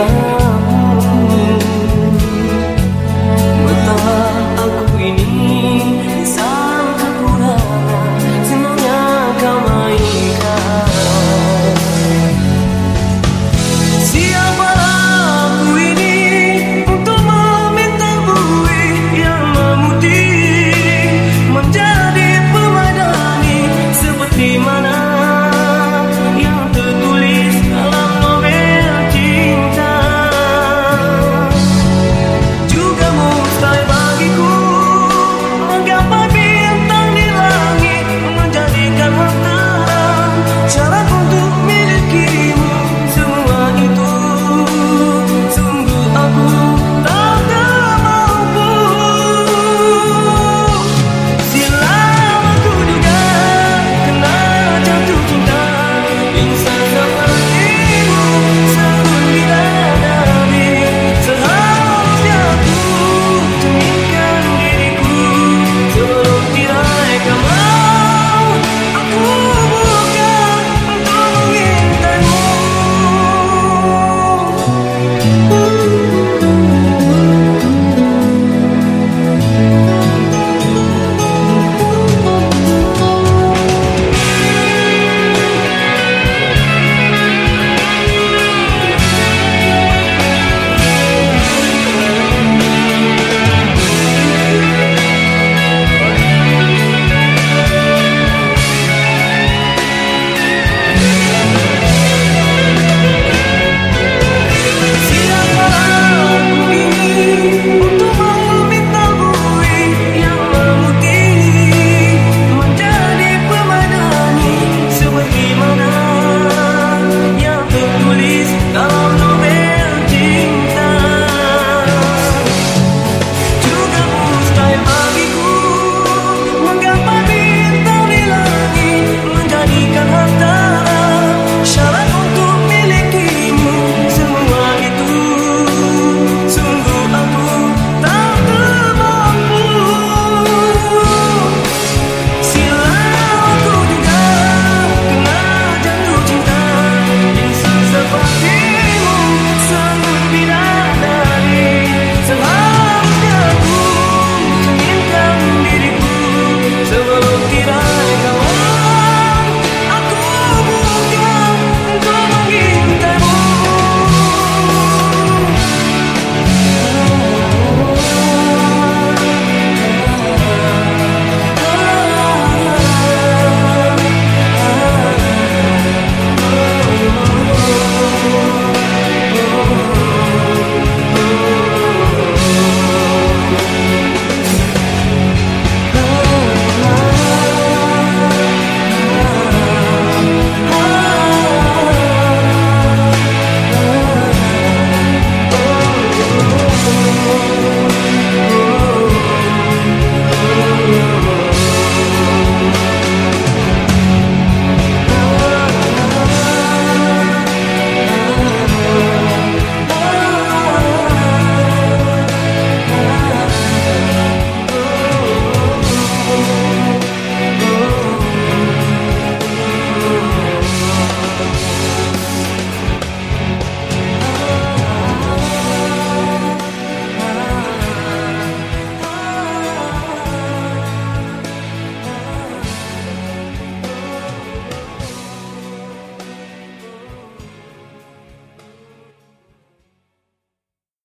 love